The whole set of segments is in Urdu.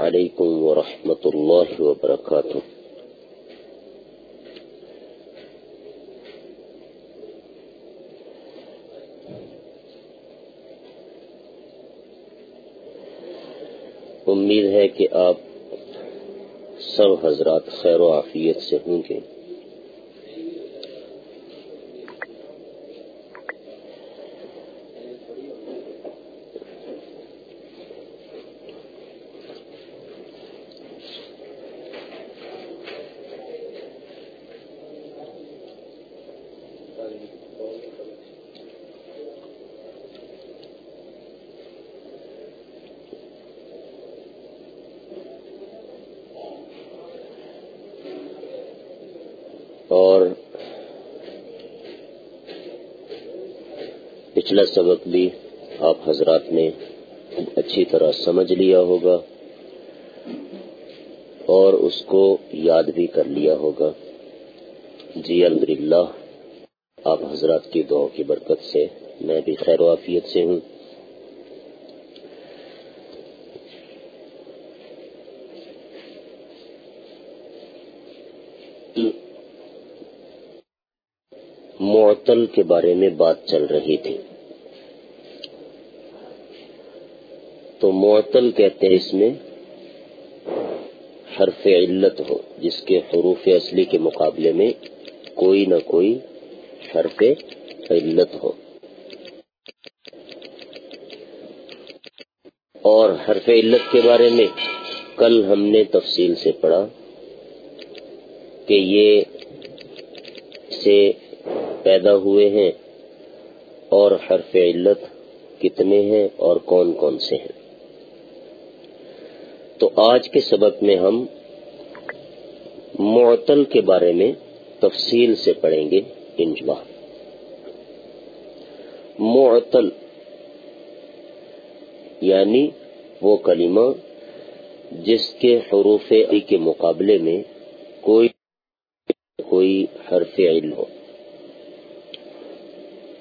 علیکم ورحمۃ اللہ وبرکاتہ امید ہے کہ آپ سب حضرات خیر و عافیت سے ہوں گے۔ اور پچھلا سبق بھی آپ حضرات نے اچھی طرح سمجھ لیا ہوگا اور اس کو یاد بھی کر لیا ہوگا۔ جی الحمد آپ حضرات کی دعا کی برکت سے میں بھی خیر و عافیت سے ہوں۔ معطل کے بارے میں بات چل رہی تھی۔ تو معطل کہتے ہیں اس میں حرف علت ہو، جس کے حروف اصلی کے مقابلے میں کوئی نہ کوئی حرف علت ہو۔ اور حرف علت کے بارے میں کل ہم نے تفصیل سے پڑھا کہ یہ سے پیدا ہوئے ہیں اور حرف علت کتنے ہیں اور کون کون سے ہیں؟ تو آج کے سبق میں ہم معطل کے بارے میں تفصیل سے پڑھیں گے انجوا معطل یعنی وہ کلمہ جس کے حروف کے مقابلے میں کوئی کوئی حرف علم ہو۔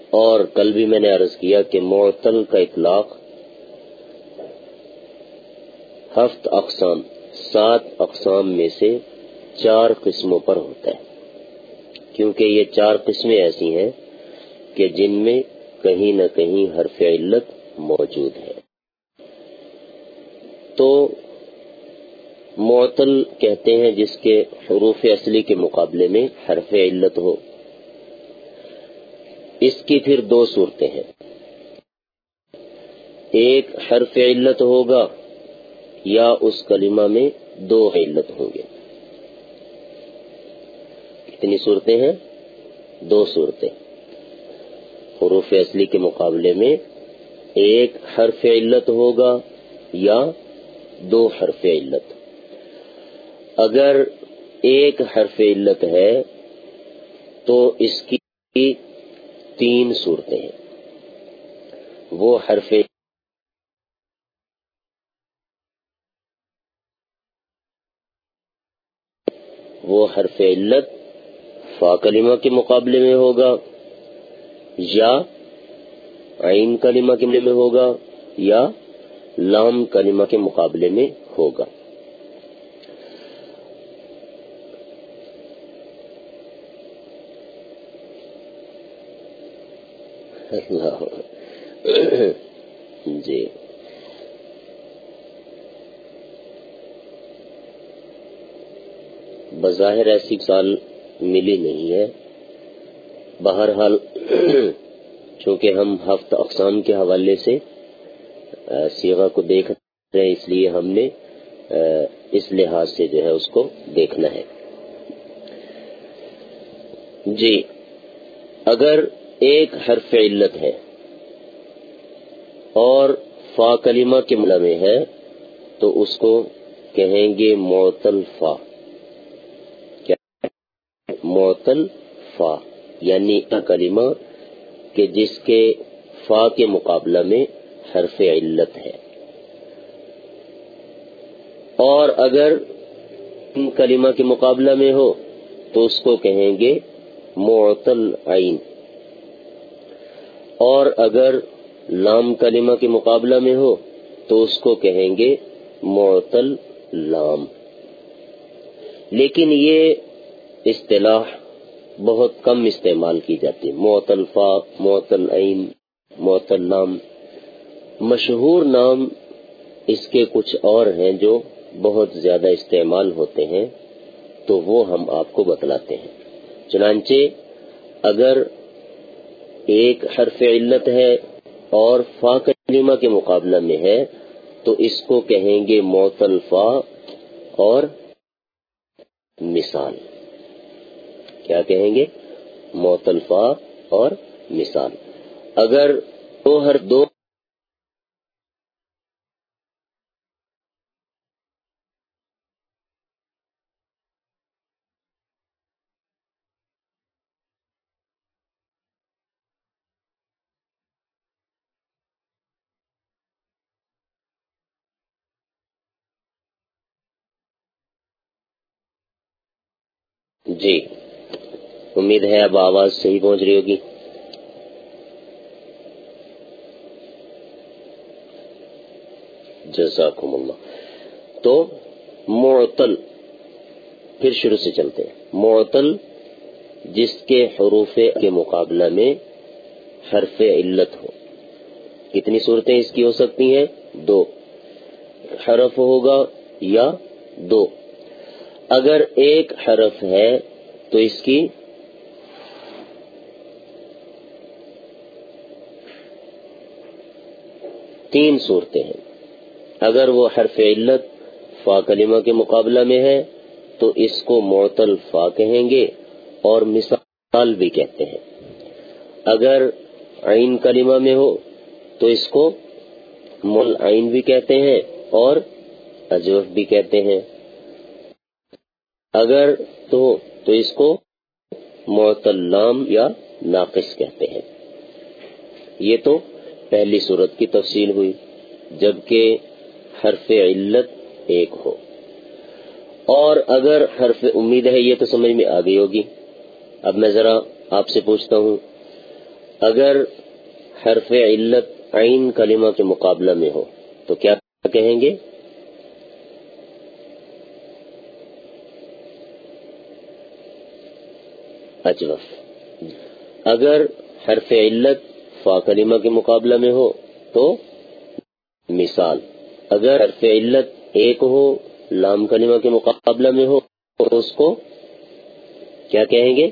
اور کل بھی میں نے عرض کیا کہ معطل کا اطلاق ہفت اقسام، سات اقسام میں سے چار قسموں پر ہوتا ہے۔ کیونکہ یہ چار قسمیں ایسی ہیں کہ جن میں کہیں نہ کہیں حرف علت موجود ہے۔ تو معطل کہتے ہیں جس کے حروف اصلی کے مقابلے میں حرف علت ہو۔ اس کی پھر دو صورتیں ہیں۔ ایک حرف علت ہوگا یا اس کلمہ میں دو علت ہوں گے۔ کتنی صورتیں ہیں؟ دو صورتیں۔ حروف اصلی کے مقابلے میں ایک حرف علت ہوگا یا دو حرف علت۔ اگر ایک حرف علت ہے تو اس کی تین صورتیں ہیں۔ وہ حرف وہ حرف علت فا کلمہ کے مقابلے میں ہوگا۔ یا عین کلمہ کے مقابلے میں ہوگا۔ یا لام کلمہ کے مقابلے میں ہوگا۔ ہاں، ہاں۔ جی۔ بظاہر ایسی سال ملی نہیں ہے۔ بہرحال، چونکہ ہم ہفت اقسام کے حوالے سے سیوا کو دیکھ رہے ہیں، اس لیے ہم نے اس لحاظ سے جو ہے اس کو دیکھنا ہے۔ جی اگر ایک حرف علت ہے۔ اور فا کلمہ کے ملا میں ہے، تو اس کو کہیں گے معطل فا۔ معطل فا یعنی کلمہ کہ جس کے فا کے مقابلہ میں حرف علت ہے۔ اور اگر کلمہ کے مقابلہ میں ہو، تو اس کو کہیں گے معطل عین۔ اور اگر لام کلمہ کے مقابلہ میں ہو تو اس کو کہیں گے معطل لام۔ لیکن یہ اصطلاح بہت کم استعمال کی جاتی۔ معطل فا معطل عین، معطل نام مشہور نام اس کے کچھ اور ہیں جو بہت زیادہ استعمال ہوتے ہیں، تو وہ ہم آپ کو بتلاتے ہیں۔ چنانچہ اگر ایک حرف علت ہے اور فا کلمہ کے مقابلہ میں ہے، تو اس کو کہیں گے معطل فا اور مثال۔ کیا کہیں گے؟ معطل فا اور مثال۔ اگر دو ہر دو جی۔ امید ہے اب آواز صحیح پہنچ رہی ہوگی۔ جزاکم اللہ۔ تو معطل، پھر شروع سے چلتے ہیں۔ معطل، جس کے حروف کے مقابلہ میں حرف علت ہو۔ کتنی صورتیں اس کی ہو سکتی ہیں؟ دو۔ حرف ہوگا یا دو؟ اگر ایک حرف ہے تو اس کی تین صورتیں ہیں۔ اگر وہ حرف علت فا کلمہ کے مقابلہ میں ہے تو اس کو معطل فا کہیں گے اور مثال بھی کہتے ہیں۔ اگر عین کلمہ میں ہو تو اس کو مل عین بھی کہتے ہیں اور اجوف بھی کہتے ہیں۔ اگر تو تو اس کو معطلام یا ناقص کہتے ہیں۔ یہ تو پہلی صورت کی تفصیل ہوئی، جبکہ حرف علت ایک ہو۔ اور اگر حرف امید ہے، یہ تو سمجھ میں آ گئی ہوگی۔ اب میں ذرا آپ سے پوچھتا ہوں، اگر حرف علت عین کلمہ کے مقابلہ میں ہو، تو کیا کہیں گے؟ اجوف اگر حرف علت فا کلمہ کے مقابلہ میں ہو تو مثال۔ اگر حرف علت ایک ہو، لام کلمہ کے مقابلہ میں ہو، تو اس کو کیا کہیں گے؟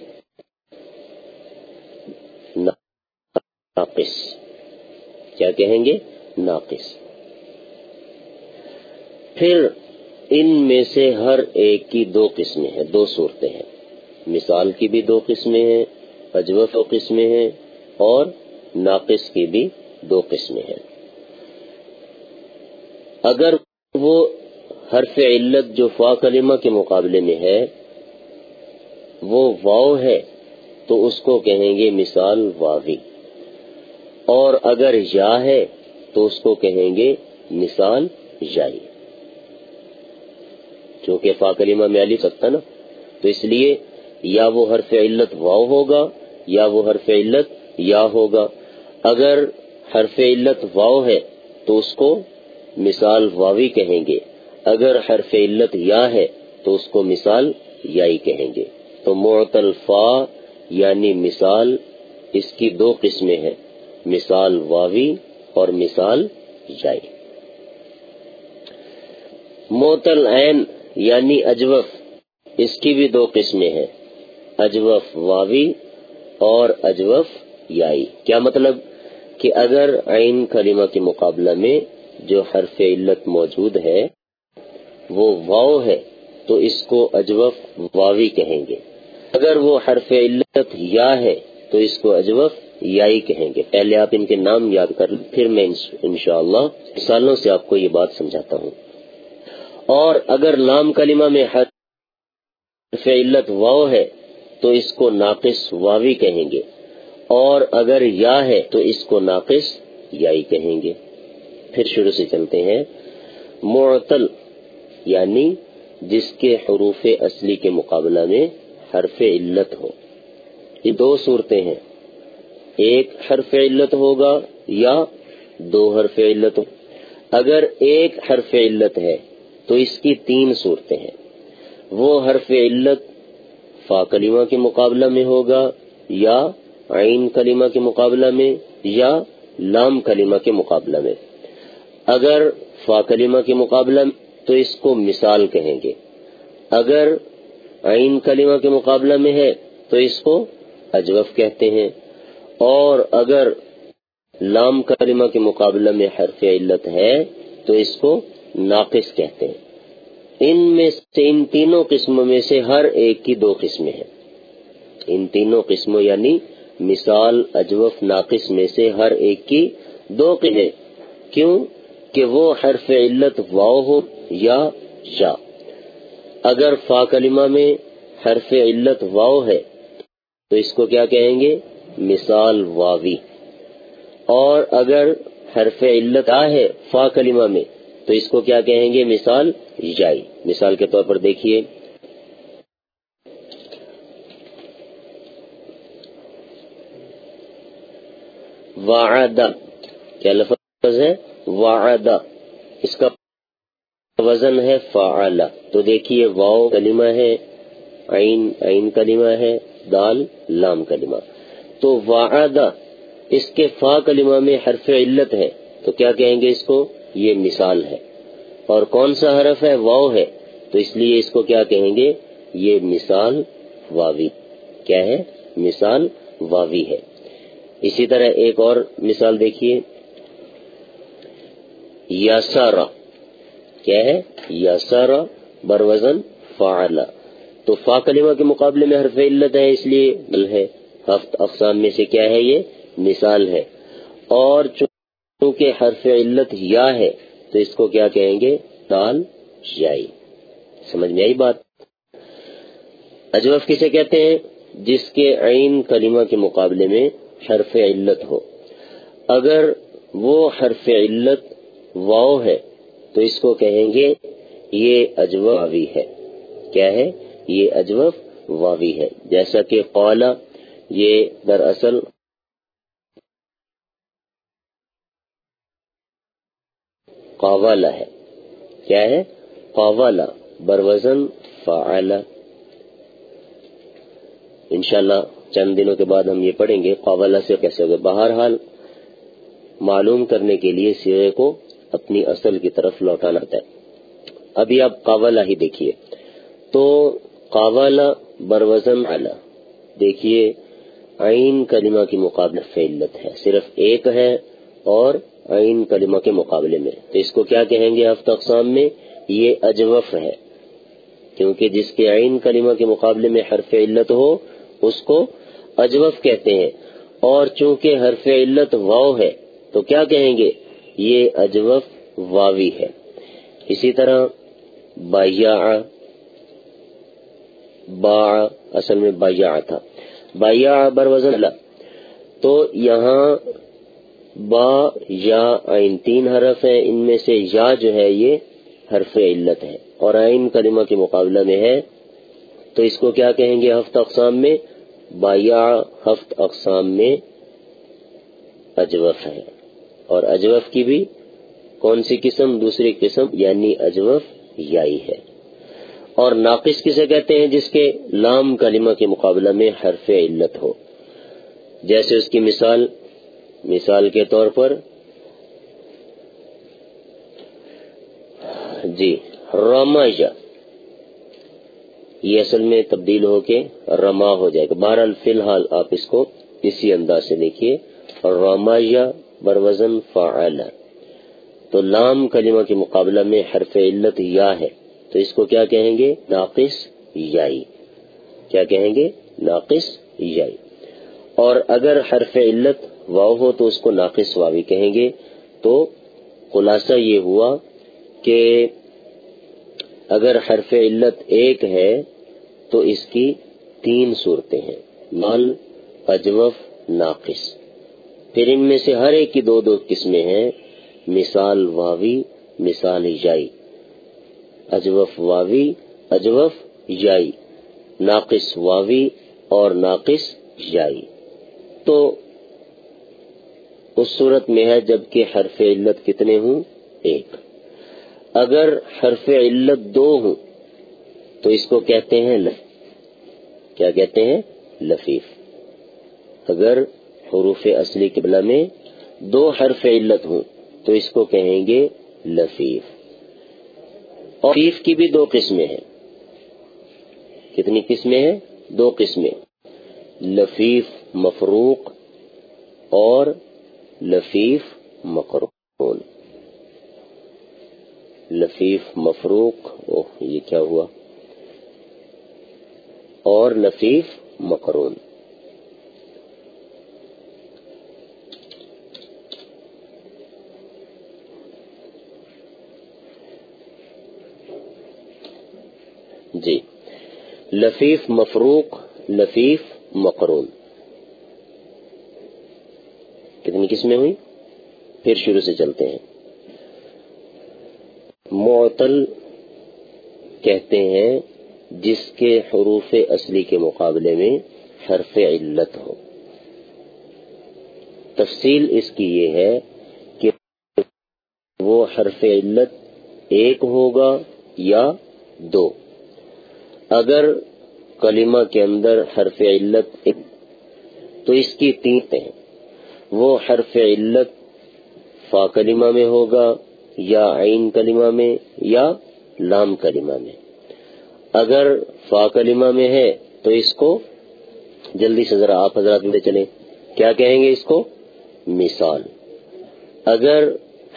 ناقص۔ کیا کہیں گے؟ ناقص۔ پھر ان میں سے ہر ایک کی دو قسمیں ہیں، دو صورتیں ہیں۔ مثال کی بھی دو قسمیں ہیں اجوف و قسمیں ہیں اور ناقص کی بھی دو قسمیں ہیں۔ اگر وہ حرف علت جو فا کلمہ کے مقابلے میں ہے، وہ واؤ ہے، تو اس کو کہیں گے مثال واوی۔ اور اگر یا ہے، تو اس کو کہیں گے مثال یائی۔ چونکہ فا کلمہ میں علی سکتا نا، تو اس لیے یا وہ حرف علت واؤ ہوگا یا وہ حرف علت یا ہوگا۔ اگر حرف علت واؤ ہے تو اس کو مثال واوی کہیں گے۔ اگر حرف علت یا ہے تو اس کو مثال یائی کہیں گے۔ تو معطل فا یعنی مثال اس کی دو قسمیں ہیں۔ مثال واوی اور مثال یائی۔ معطل عین یعنی اجوف، اس کی بھی دو قسمیں ہیں۔ اجوف واوی اور اجوف یائی۔ کیا مطلب؟ کہ اگر عین کلمہ کے مقابلہ میں جو حرف علت موجود ہے، وہ واؤ ہے، تو اس کو اجوف واوی کہیں گے۔ اگر وہ حرف علت یا ہے، تو اس کو اجوف یائی کہیں گے۔ پہلے آپ ان کے نام یاد کر لیں، پھر میں انشاءاللہ سالوں سے آپ کو یہ بات سمجھاتا ہوں۔ اور اگر لام کلمہ میں حرف علت واؤ ہے تو اس کو ناقص واوی کہیں گے۔ اور اگر یا ہے تو اس کو ناقص یائی کہیں گے۔ پھر شروع سے چلتے ہیں۔ معطل یعنی جس کے حروف اصلی کے مقابلہ میں حرف علت ہو۔ یہ دو صورتیں ہیں۔ ایک حرف علت ہوگا یا دو حرف علت ہو۔ اگر ایک حرف علت ہے تو اس کی تین صورتیں ہیں۔ وہ حرف علت فا کلمہ کے مقابلہ میں ہوگا، یا عین کلمہ کے مقابلہ میں، یا لام کلمہ کے مقابلہ میں۔ اگر فا کلمہ کے مقابلہ میں، تو اس کو مثال کہیں گے۔ اگر عین کلمہ کے مقابلہ میں ہے، تو اس کو اجوف کہتے ہیں۔ اور اگر لام کلمہ کے مقابلہ میں حرف علت ہے، تو اس کو ناقص کہتے ہیں۔ ان میں سے ان تینوں قسموں میں سے ہر ایک کی دو قسمیں ہیں۔ ان تینوں قسموں یعنی مثال، اجوف، ناقص میں سے ہر ایک کی دو قسمیں۔ کیوں؟ کہ وہ حرف علت واؤ ہو یا یا۔ اگر فا کلمہ میں حرف علت واؤ ہے، تو اس کو کیا کہیں گے؟ مثال واوی۔ اور اگر حرف علت آ ہے فا کلمہ میں تو اس کو کیا کہیں گے؟ مثال جائی مثال کے طور پر دیکھیے۔ وعدہ کیا لفظ ہے؟ وعدہ اس کا وزن ہے فعلا تو دیکھیے واؤ کلمہ ہے، عین عین کلمہ ہے، دال، لام کلمہ۔ تو وعدہ اس کے فا کلمہ میں حرف علت ہے۔ تو کیا کہیں گے اس کو؟ یہ مثال ہے۔ اور کون سا حرف ہے؟ واؤ ہے۔ تو اس لیے اس کو کیا کہیں گے؟ یہ مثال واوی۔ کیا ہے؟ مثال واوی ہے۔ اسی طرح ایک اور مثال دیکھیے۔ یاسارا کیا ہے؟ یاسارا بروزن فعلا۔ تو فا کلمہ کے مقابلے میں حرف علت ہے، اس لیے ہے۔ ہفت اقسام میں سے کیا ہے یہ؟ مثال ہے۔ اور چونکہ حرف علت یا ہے، تو اس کو کیا کہیں گے؟ دال یائی۔ سمجھ میں آئی بات؟ اجوف کسے کہتے ہیں؟ جس کے عین کلمہ کے مقابلے میں حرف علت ہو۔ اگر وہ حرف علت واؤ ہے، تو اس کو کہیں گے، یہ اجوف واوی ہے۔ کیا ہے؟ یہ اجوف واوی ہے۔ جیسا کہ قولا یہ دراصل قوالا ہے۔ کیا ہے؟ قوالا بروزن، فعلا۔ انشاءاللہ چند دنوں کے بعد ہم یہ پڑھیں گے قوالا سے کیسے ہوگا۔ بہرحال، معلوم کرنے کے لیے سیرے کو اپنی اصل کی طرف لوٹانا ہے ابھی آپ قوالا ہی دیکھیے۔ تو قوالا بروزن، علا۔ دیکھیے، عین کلمہ کی مقابلہ فعلت ہے۔ صرف ایک ہے اور عین کلمہ کے مقابلے میں۔ تو اس کو کیا کہیں گے ہفت اقسام میں؟ یہ اجوف ہے۔ کیونکہ جس کے عین کلمہ کے مقابلے میں حرف علت ہو، اس کو اجوف کہتے ہیں۔ اور چونکہ حرف علت واؤ ہے، تو کیا کہیں گے؟ یہ اجوف واوی ہے۔ اسی طرح بایا با اصل میں بایا تھا۔ بایا بر وزن تو یہاں با، یا عین تین حرف ہیں، ان میں سے یا جو ہے یہ حرف علت ہے۔ اور عین کلمہ کے مقابلہ میں ہے۔ تو اس کو کیا کہیں گے ہفت اقسام میں؟ بایا ہفت اقسام میں اجوف ہے۔ اور اجوف کی بھی کون سی قسم؟ دوسری قسم یعنی اجوف یائی ہے۔ اور ناقص کسے کہتے ہیں؟ جس کے لام کلمہ کے مقابلہ میں حرف علت ہو۔ جیسے اس کی مثال مثال کے طور پر جی رمایا یہ اصل میں تبدیل ہو کے رما ہو جائے گا۔ بہرحال فی الحال آپ اس کو اسی انداز سے دیکھیے رمایا بروزن فعل۔ تو لام کلمہ کے مقابلہ میں حرف علت یا ہے۔ تو اس کو کیا کہیں گے؟ ناقص یائی۔ کیا کہیں گے؟ ناقص یائی۔ اور اگر حرف علت واؤ ہو تو اس کو ناقص واوی کہیں گے۔ تو خلاصہ یہ ہوا کہ اگر حرف علت ایک ہے تو اس کی تین صورتیں ہیں۔ مال اجوف، ناقص۔ پھر ان میں سے ہر ایک کی دو دو قسمیں ہیں۔ مثال واوی، مثال جائی اجوف واوی، اجوف جائی ناقص واوی اور ناقص جائی تو اس صورت میں ہے جبکہ حرف علت کتنے ہوں؟ ایک۔ اگر حرف علت دو ہوں، تو اس کو کہتے ہیں لف۔ کیا کہتے ہیں؟ لفیف۔ اگر حروف اصلی قبلہ میں دو حرف علت ہوں، تو اس کو کہیں گے لفیف۔ اور لفیف کی بھی دو قسمیں ہیں۔ کتنی قسمیں ہیں؟ دو قسمیں۔ لفیف مفروق اور لفیف مقرون لفیف مفروق، اوہ، یہ کیا ہوا؟ اور لفیف مقرون جی۔ لفیف مفروق، لفیف مقرون یعنی کتنی قسمیں ہوئی؟ پھر شروع سے چلتے ہیں۔ معطل کہتے ہیں، جس کے حروف اصلی کے مقابلے میں حرف علت ہو۔ تفصیل اس کی یہ ہے کہ وہ حرف علت ایک ہوگا یا دو۔ اگر کلمہ کے اندر حرف علت ایک، تو اس کی تین ہیں۔ وہ حرف علت فا کلمہ میں ہوگا یا عین کلمہ میں یا لام کلمہ میں۔ اگر فا کلمہ میں ہے تو اس کو جلدی سے ذرا آپ حضرات میں چلیں۔ کیا کہیں گے اس کو؟ مثال۔ اگر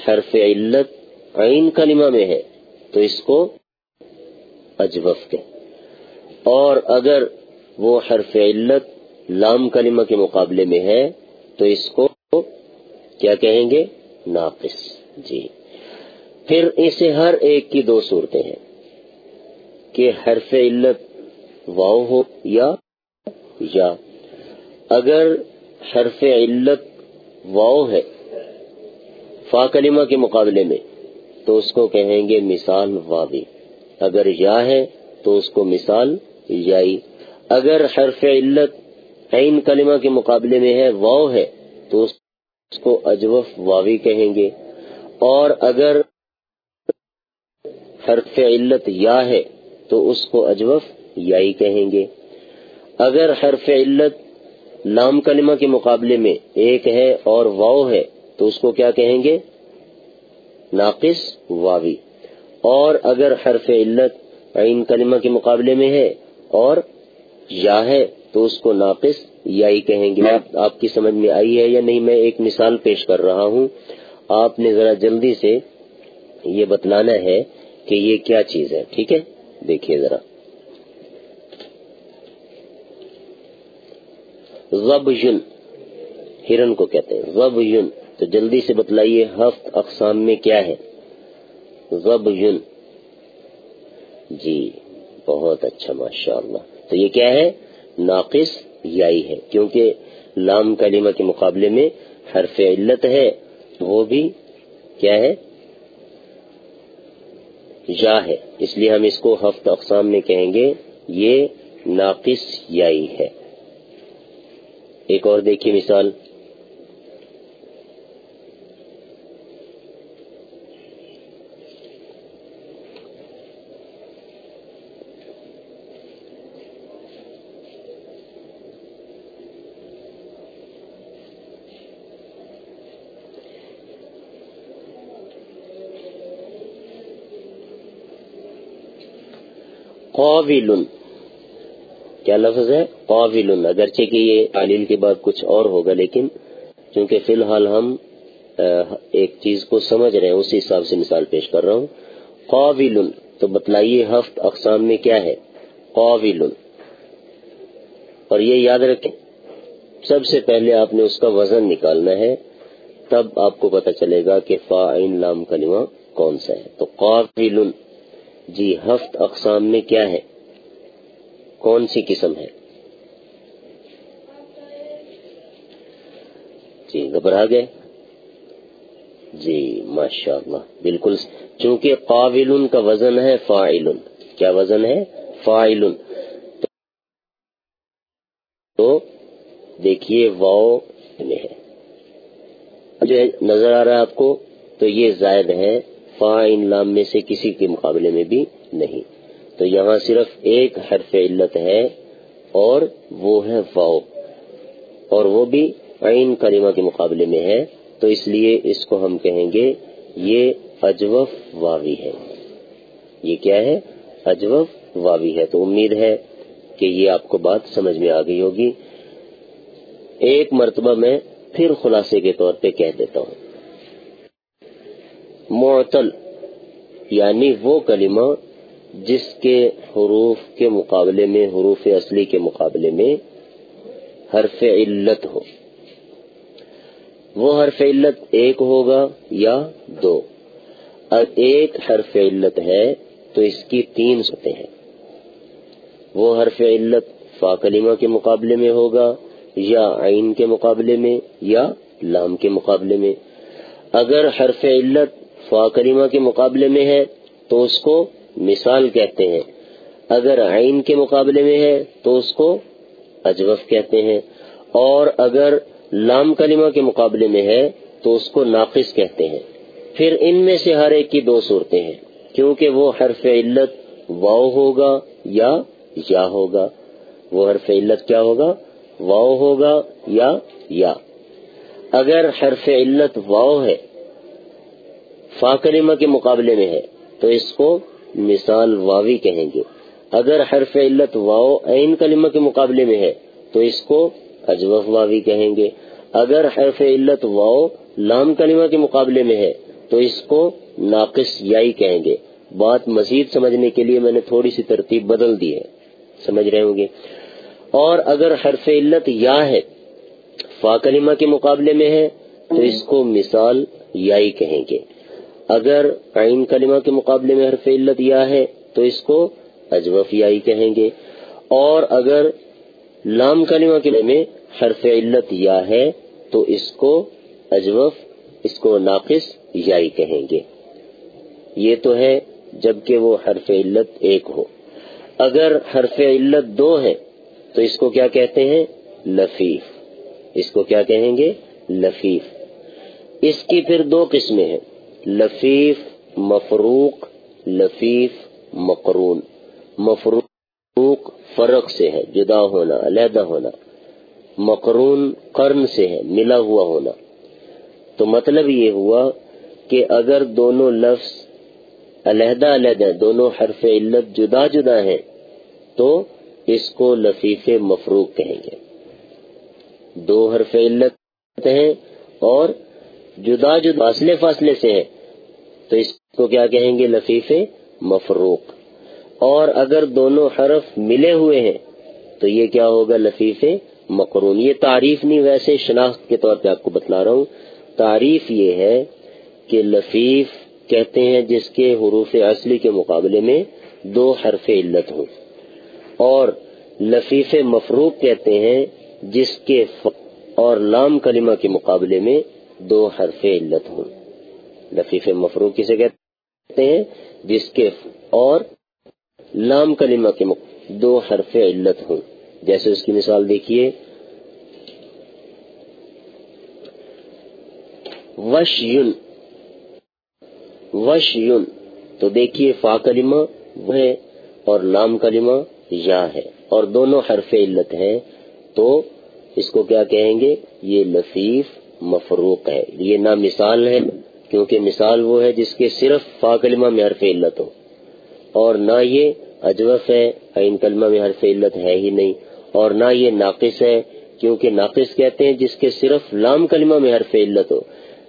حرف علت عین کلمہ میں ہے تو اس کو اجوف کہیں اور اگر وہ حرف علت لام کلمہ کے مقابلے میں ہے تو اس کو کیا کہیں گے؟ ناقص۔ جی۔ پھر اسے ہر ایک کی دو صورتیں ہیں۔ کہ حرف علت واؤ ہو یا یا۔ اگر حرف علت واؤ ہے فا کلمہ کے مقابلے میں، تو اس کو کہیں گے مثال واوی اگر یا ہے، تو اس کو مثال یائی۔ اگر حرف علت عین کلمہ کے مقابلے میں ہے واؤ ہے، تو اس کو اجوف واوی کہیں گے۔ اور اگر حرف علت یا ہے، تو اس کو اجوف یائی کہیں گے۔ اگر حرف علت لام کلمہ کے مقابلے میں ایک ہے اور واؤ ہے، تو اس کو کیا کہیں گے؟ ناقص واوی۔ اور اگر حرف علت عین کلمہ کے مقابلے میں ہے اور یا ہے تو اس کو ناقص یا ہی کہیں گے آپ کی سمجھ میں آئی ہے یا نہیں؟ میں ایک مثال پیش کر رہا ہوں۔ آپ نے ذرا جلدی سے یہ بتلانا ہے کہ یہ کیا چیز ہے ٹھیک ہے؟ دیکھیے ذرا۔ غب یون ہرن کو کہتے ہیں۔ غب یون تو جلدی سے بتلائیے ہفت اقسام میں کیا ہے؟ غب یون جی بہت اچھا ماشاء اللہ تو یہ کیا ہے؟ ناقص یائی ہے، کیونکہ لام کلمہ کے مقابلے میں حرف علت ہے۔ وہ بھی کیا ہے؟ یا ہے۔ اس لیے ہم اس کو ہفت اقسام میں کہیں گے، یہ ناقص یائی ہے۔ ایک اور دیکھیے مثال۔ قابل کیا لفظ ہے؟ قابل اگرچہ کہ یہ تعلیل کے بعد کچھ اور ہوگا، لیکن چونکہ فی الحال ہم ایک چیز کو سمجھ رہے ہیں، اسی حساب سے مثال پیش کر رہا ہوں۔ قابل تو بتلائیے ہفت اقسام میں کیا ہے؟ قابل اور یہ یاد رکھیں، سب سے پہلے آپ نے اس کا وزن نکالنا ہے، تب آپ کو پتا چلے گا کہ فا لام کلمہ کون سا ہے۔ تو قابل جی ہفت اقسام میں کیا ہے؟ کون سی قسم ہے؟ جی گھبرا گئے۔ جی ماشاء اللہ بالکل۔ چونکہ قابل کا وزن ہے فائل کیا وزن ہے؟ فائل تو دیکھیے واؤ میں ہے۔ جو نظر آ رہا ہے آپ کو، تو یہ زائد ہے۔ فا ان لام میں سے کسی کے مقابلے میں بھی نہیں۔ تو یہاں صرف ایک حرف علت ہے اور وہ ہے واؤ اور وہ بھی عین کریمہ کے مقابلے میں ہے۔ تو اس لیے اس کو ہم کہیں گے یہ اجوف واوی ہے۔ یہ کیا ہے؟ اجوف واوی ہے۔ تو امید ہے کہ یہ آپ کو بات سمجھ میں آ گئی ہوگی۔ ایک مرتبہ میں پھر خلاصے کے طور پہ کہہ دیتا ہوں۔ معطل یعنی وہ کلمہ جس کے حروف کے مقابلے میں، حروف اصلی کے مقابلے میں حرف علت ہو۔ وہ حرف علت ایک ہوگا یا دو؟ ایک حرف علت ہے تو اس کی تین سطح ہیں۔ وہ حرف علت فا کلمہ کے مقابلے میں ہوگا یا عین کے مقابلے میں یا لام کے مقابلے میں۔ اگر حرف علت فا کلمہ کے مقابلے میں ہے تو اس کو مثال کہتے ہیں۔ اگر عین کے مقابلے میں ہے تو اس کو اجوف کہتے ہیں۔ اور اگر لام کلمہ کے مقابلے میں ہے تو اس کو ناقص کہتے ہیں۔ پھر ان میں سے ہر ایک کی دو صورتیں ہیں، کیونکہ وہ حرف علت واؤ ہوگا یا یا ہوگا۔ وہ حرف علت کیا ہوگا؟ واؤ ہوگا یا یا۔ اگر حرف علت واؤ ہے، فا کلمہ کے مقابلے میں ہے، تو اس کو مثال واوی کہیں گے۔ اگر حرف علت واؤ عین کلمہ کے مقابلے میں ہے، تو اس کو اجوف واوی کہیں گے۔ اگر حرف علت واؤ لام کلمہ کے مقابلے میں ہے، تو اس کو ناقص یائی کہیں گے۔ بات مزید سمجھنے کے لیے میں نے تھوڑی سی ترتیب بدل دی ہے۔ سمجھ رہے ہوں گے؟ اور اگر حرف علت یا ہے، فا کلمہ کے مقابلے میں ہے، تو اس کو مثال یائی کہیں گے۔ اگر عین کلمہ کے مقابلے میں حرف علت یا ہے، تو اس کو اجوف یائی کہیں گے۔ اور اگر لام کلمہ کے میں حرف علت یا ہے، تو اس کو اجوف، اس کو ناقص یائی کہیں گے۔ یہ تو ہے جبکہ وہ حرف علت ایک ہو۔ اگر حرف علت دو ہے تو اس کو کیا کہتے ہیں؟ لفیف۔ اس کو کیا کہیں گے؟ لفیف۔ اس کی پھر دو قسمیں ہیں۔ لفیف، مفروق، لفیف، مقرون۔ مفروق فرق سے ہے، جدا ہونا، علیحدہ ہونا۔ مقرون قرن سے ہے، ملا ہوا ہونا۔ تو مطلب یہ ہوا کہ اگر دونوں لفظ علیحدہ علیحدہ دونوں حرف علت جدا جدا ہیں، تو اس کو لفیف مفروق کہیں گے۔ دو حرف علت ہیں اور جدا جدا فاصلے فاصلے سے ہے۔ تو اس کو کیا کہیں گے؟ لفیف مفروق۔ اور اگر دونوں حرف ملے ہوئے ہیں، تو یہ کیا ہوگا؟ لفیف مقرون۔ یہ تعریف نہیں، ویسے شناخت کے طور پہ آپ کو بتلا رہا ہوں۔ تعریف یہ ہے کہ لفیف کہتے ہیں جس کے حروف اصلی کے مقابلے میں دو حرف علت ہوں۔ اور لفیف مفروق کہتے ہیں جس کے اور لام کلمہ کے مقابلے میں دو حرف علت ہوں۔ لفیف مفروق کسے کہتے ہیں؟ جس کے اور لام کلمہ کے دو حرف علت ہوں۔ جیسے اس کی مثال دیکھیے۔ وش یون وش یون تو دیکھیے فا کلمہ وہ ہے اور لام کلمہ یا ہے۔ اور دونوں حرف علت ہیں۔ تو اس کو کیا کہیں گے؟ یہ لفیف مفروق ہے۔ یہ نہ مثال ہے، کیونکہ مثال وہ ہے جس کے صرف فا کلمہ میں حرف علت ہو۔ اور نہ یہ اجوف ہے، عین کلمہ میں حرف علت ہے ہی نہیں۔ اور نہ یہ ناقص ہے، کیونکہ ناقص کہتے ہیں جس کے صرف لام کلمہ میں حرف علت ہو۔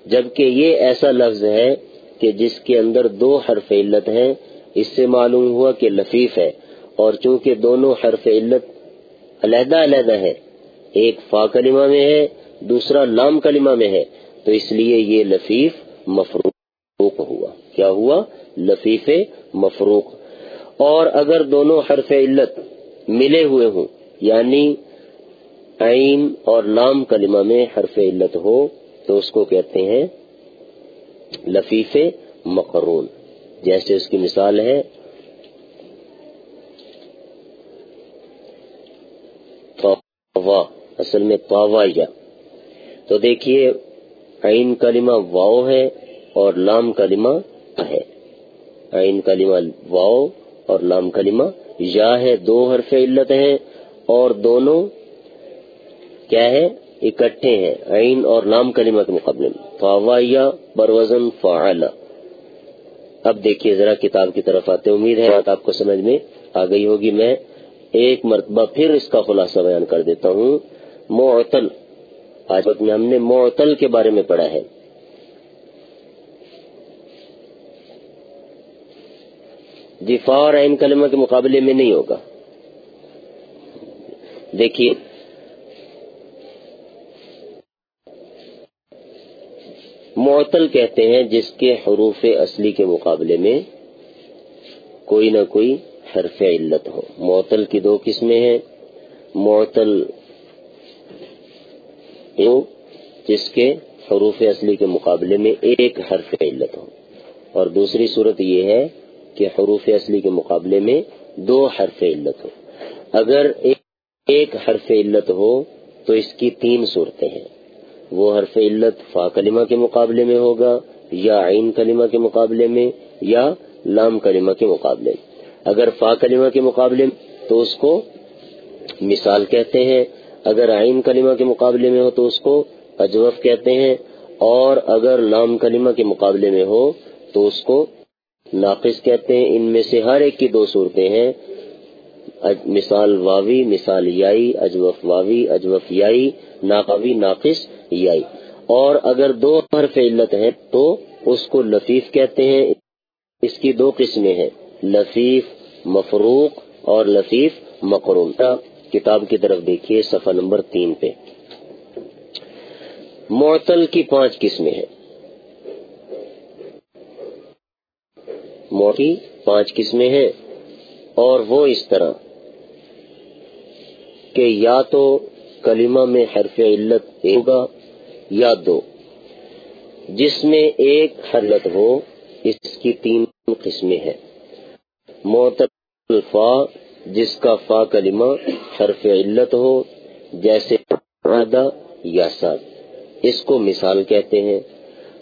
جبکہ یہ ایسا لفظ ہے کہ جس کے اندر دو حرف علت ہیں، اس سے معلوم ہوا کہ لفیف ہے۔ اور چونکہ دونوں حرف علت علیحدہ علیحدہ ہے ایک فا کلمہ میں ہے دوسرا لام کلمہ میں ہے، تو اس لیے یہ لفیف مفروق ہوا۔ کیا ہوا؟ لفیف مفروق۔ اور اگر دونوں حرف علت ملے ہوئے ہوں یعنی عین اور لام کلمہ میں حرف علت ہو، تو اس کو کہتے ہیں لفیف مقرون۔ جیسے اس کی مثال ہے اصل میں پاوا یا تو دیکھیے، عین کلمہ واؤ ہے اور لام کلمہ ہے۔ عین کلمہ واؤ اور لام کلمہ یا ہے، دو حرف علت ہیں اور دونوں کیا ہے، اکٹھے ہیں۔ عین اور لام کلمہ کے مقابلے میں۔ فاویا بروزن فعلا اب دیکھیے ذرا کتاب کی طرف آتے امید ہے، بات آپ کو سمجھ میں آ گئی ہوگی۔ میں ایک مرتبہ پھر اس کا خلاصہ بیان کر دیتا ہوں۔ معتل آج وقت میں ہم نے معتل کے بارے میں پڑھا ہے۔ دفاع اور عین کلمہ کے مقابلے میں نہیں ہوگا۔ دیکھیے۔ معتل کہتے ہیں جس کے حروف اصلی کے مقابلے میں کوئی نہ کوئی حرف علت ہو۔ معتل کی دو قسمیں ہیں۔ معطل معتل جس کے حروف اصلی کے مقابلے میں ایک حرف علت ہو اور دوسری صورت یہ ہے کہ حروف اصلی کے مقابلے میں دو حرف علت ہو اگر ایک حرف علت ہو تو اس کی تین صورتیں ہیں۔ وہ حرف علت فا کلمہ کے مقابلے میں ہوگا یا عین کلمہ کے مقابلے میں یا لام کلمہ کے مقابلے میں۔ اگر فا کلمہ کے مقابلے میں تو اس کو مثال کہتے ہیں اگر عین کلمہ کے مقابلے میں ہو تو اس کو اجوف کہتے ہیں، اور اگر لام کلمہ کے مقابلے میں ہو تو اس کو ناقص کہتے ہیں۔ ان میں سے ہر ایک کی دو صورتیں ہیں۔ مثال واوی، مثال یائی، اجوف واوی، اجوف یائی، ناقوی، ناقص یائی۔ اور اگر دو حرف علت ہیں تو اس کو لفیف کہتے ہیں۔ اس کی دو قسمیں ہیں لفیف مفروق اور لفیف مقرون۔ کتاب کی طرف دیکھیے، صفحہ نمبر تین پہ۔ معطل کی پانچ قسمیں ہیں۔ موٹی پانچ قسمیں ہیں اور وہ اس طرح کہ یا تو کلمہ میں حرف علت ہوگا یا دو۔ جس میں ایک حرلت ہو، اس کی تین قسمیں ہیں۔ معتل فا جس کا فا کلمہ حرف علت ہو، جیسے یا سات اس کو مثال کہتے ہیں۔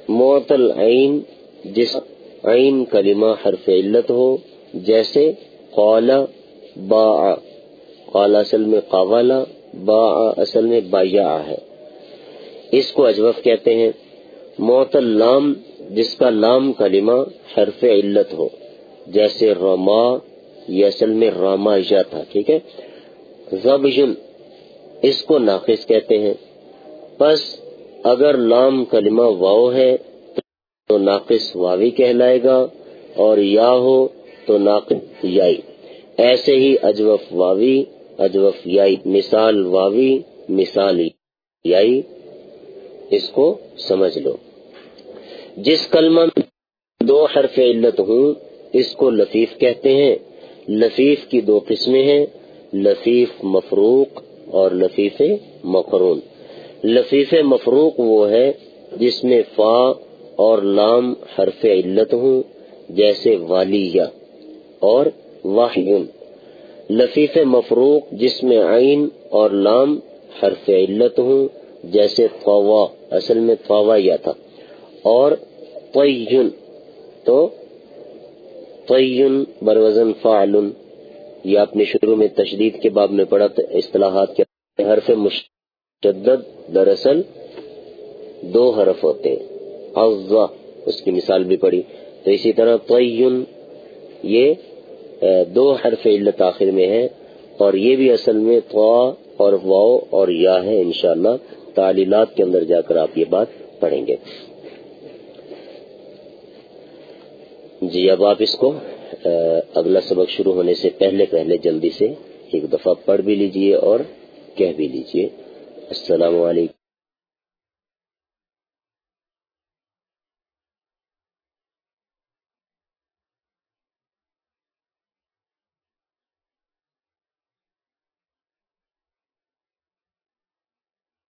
معتل عین، جس عین کلمہ حرف علت ہو، جیسے قالا با قالا اصل میں قوالا با اصل میں بایا ہے۔ اس کو اجوف کہتے ہیں۔ معتل لام، جس کا لام کلمہ حرف علت ہو، جیسے رما یہ اصل میں راماجا تھا، ٹھیک ہے؟ زبجن اس کو ناقص کہتے ہیں۔ بس اگر لام کلمہ واؤ ہے تو ناقص واوی کہلائے گا اور یا ہو تو ناقص یائی۔ ایسے ہی اجوف واوی، اجوف یائی، مثال واوی، مثال یائی۔ اس کو سمجھ لو۔ جس کلمہ میں دو حرف علت ہوں، اس کو لفیف کہتے ہیں۔ لفیف کی دو قسمیں ہیں، لفیف مفروق اور لفیف مقرون۔ لفیف مفروق وہ ہے جس میں فا اور لام حرف علت ہوں، جیسے والیہ اور واحد لفیف مفروق جس میں عین اور لام حرف علت ہوں، جیسے فوا اصل میں فوا یا تھا۔ اور طین تو طین بروزن فعل یہ آپ نے شروع میں تشدید کے باب میں پڑھا اصطلاحات کے حرف مشدد دراصل دو حرف ہوتے ہیں۔ اس کی مثال بھی پڑھی۔ تو اسی طرح طین، یہ دو حرف علت آخر میں ہے اور یہ بھی اصل میں طوا اور واؤ اور یا ہے انشاءاللہ۔ تعلیلات کے اندر جا کر آپ یہ بات پڑھیں گے۔ جی اب آپ اس کو اگلا سبق شروع ہونے سے پہلے پہلے جلدی سے ایک دفعہ پڑھ بھی لیجیے اور کہہ بھی لیجیے۔ السلام علیکم۔